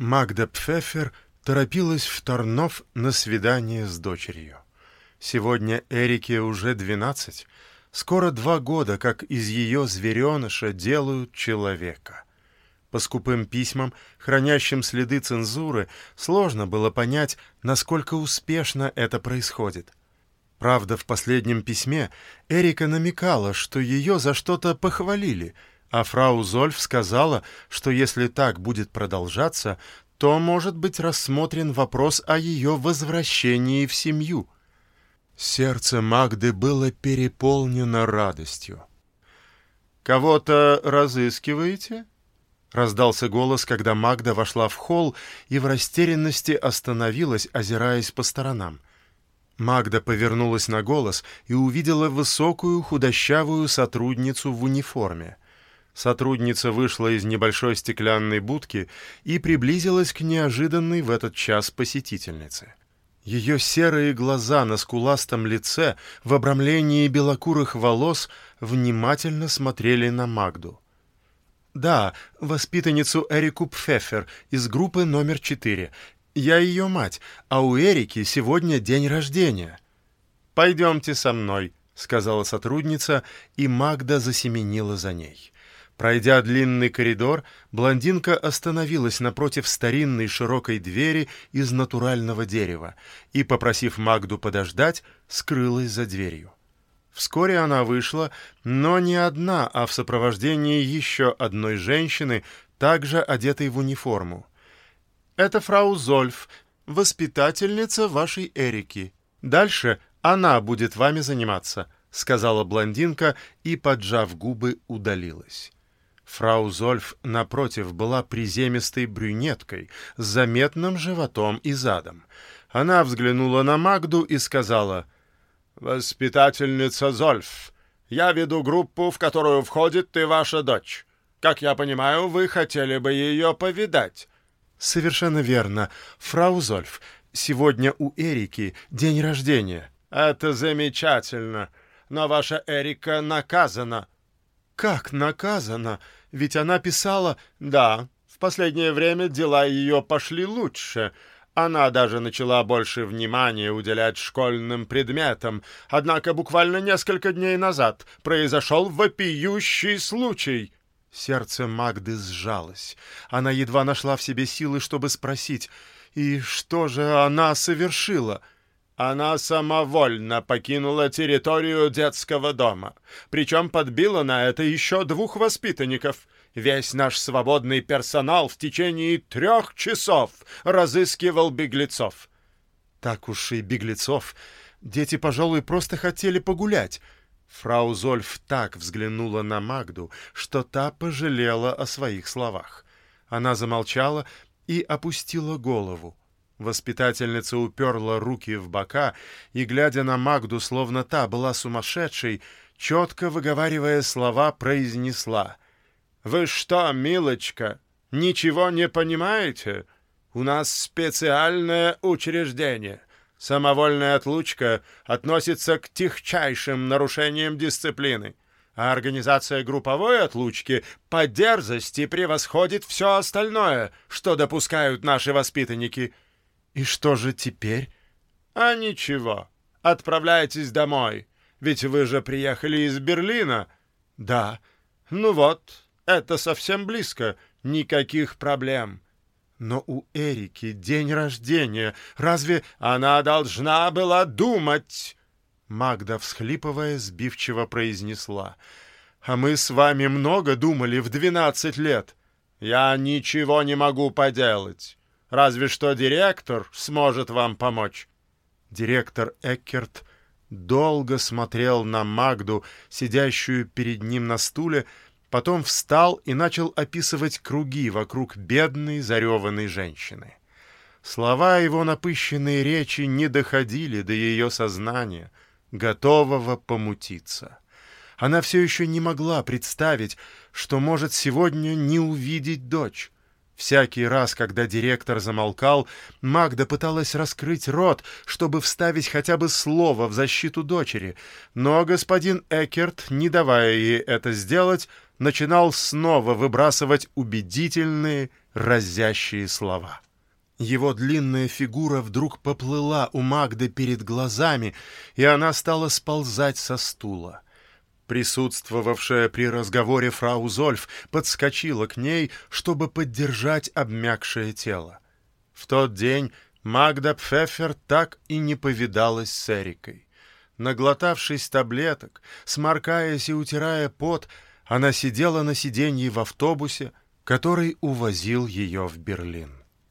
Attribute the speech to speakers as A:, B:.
A: Магда Пфеффер торопилась в Торнов на свидание с дочерью. Сегодня Эрике уже двенадцать, скоро два года, как из ее звереныша делают человека. По скупым письмам, хранящим следы цензуры, сложно было понять, насколько успешно это происходит. Правда, в последнем письме Эрика намекала, что ее за что-то похвалили — а фрау Зольф сказала, что если так будет продолжаться, то может быть рассмотрен вопрос о ее возвращении в семью. Сердце Магды было переполнено радостью. «Кого-то разыскиваете?» — раздался голос, когда Магда вошла в холл и в растерянности остановилась, озираясь по сторонам. Магда повернулась на голос и увидела высокую худощавую сотрудницу в униформе. Сотрудница вышла из небольшой стеклянной будки и приблизилась к неожиданной в этот час посетительнице. Ее серые глаза на скуластом лице в обрамлении белокурых волос внимательно смотрели на Магду. «Да, воспитанницу Эрику Пфеффер из группы номер четыре. Я ее мать, а у Эрики сегодня день рождения». «Пойдемте со мной», — сказала сотрудница, и Магда засеменила за ней. Пройдя длинный коридор, блондинка остановилась напротив старинной широкой двери из натурального дерева и, попросив Магду подождать, скрылась за дверью. Вскоре она вышла, но не одна, а в сопровождении еще одной женщины, также одетой в униформу. «Это фрау Зольф, воспитательница вашей Эрики. Дальше она будет вами заниматься», — сказала блондинка и, поджав губы, удалилась. Фрау Зольф, напротив, была приземистой брюнеткой с заметным животом и задом. Она взглянула на Магду и сказала, «Воспитательница Зольф, я веду группу, в которую входит и ваша дочь. Как я понимаю, вы хотели бы ее повидать». «Совершенно верно. Фрау Зольф, сегодня у Эрики день рождения». «Это замечательно, но ваша Эрика наказана». «Как наказана?» Ведь она писала... Да, в последнее время дела ее пошли лучше. Она даже начала больше внимания уделять школьным предметам. Однако буквально несколько дней назад произошел вопиющий случай. Сердце Магды сжалось. Она едва нашла в себе силы, чтобы спросить, и что же она совершила — она самовольно покинула территорию детского дома. Причем подбила на это еще двух воспитанников. Весь наш свободный персонал в течение трех часов разыскивал беглецов. Так уж и беглецов. Дети, пожалуй, просто хотели погулять. Фрау Зольф так взглянула на Магду, что та пожалела о своих словах. Она замолчала и опустила голову. Воспитательница уперла руки в бока и, глядя на Магду, словно та была сумасшедшей, четко выговаривая слова, произнесла. «Вы что, милочка, ничего не понимаете? У нас специальное учреждение. Самовольная отлучка относится к тихчайшим нарушениям дисциплины, а организация групповой отлучки по дерзости превосходит все остальное, что допускают наши воспитанники». «И что же теперь?» «А ничего. Отправляйтесь домой. Ведь вы же приехали из Берлина». «Да». «Ну вот, это совсем близко. Никаких проблем». «Но у Эрики день рождения. Разве она должна была думать?» Магда, всхлипывая, сбивчиво произнесла. «А мы с вами много думали в двенадцать лет. Я ничего не могу поделать. Разве что директор сможет вам помочь». Директор Эккерт долго смотрел на Магду, сидящую перед ним на стуле, потом встал и начал описывать круги вокруг бедной зареванной женщины. Слова его напыщенной речи не доходили до ее сознания, готового помутиться. Она все еще не могла представить, что может сегодня не увидеть дочь. Всякий раз, когда директор замолкал, Магда пыталась раскрыть рот, чтобы вставить хотя бы слово в защиту дочери, но господин Экерт, не давая ей это сделать, начинал снова выбрасывать убедительные разящие слова. Его длинная фигура вдруг поплыла у Магды перед глазами, и она стала сползать со стула. Присутствовавшая при разговоре фрау Зольф подскочила к ней, чтобы поддержать обмякшее тело. В тот день Магда Пфеффер так и не повидалась с Эрикой. Наглотавшись таблеток, сморкаясь и утирая пот, она сидела на сиденье в автобусе, который увозил ее в Берлин.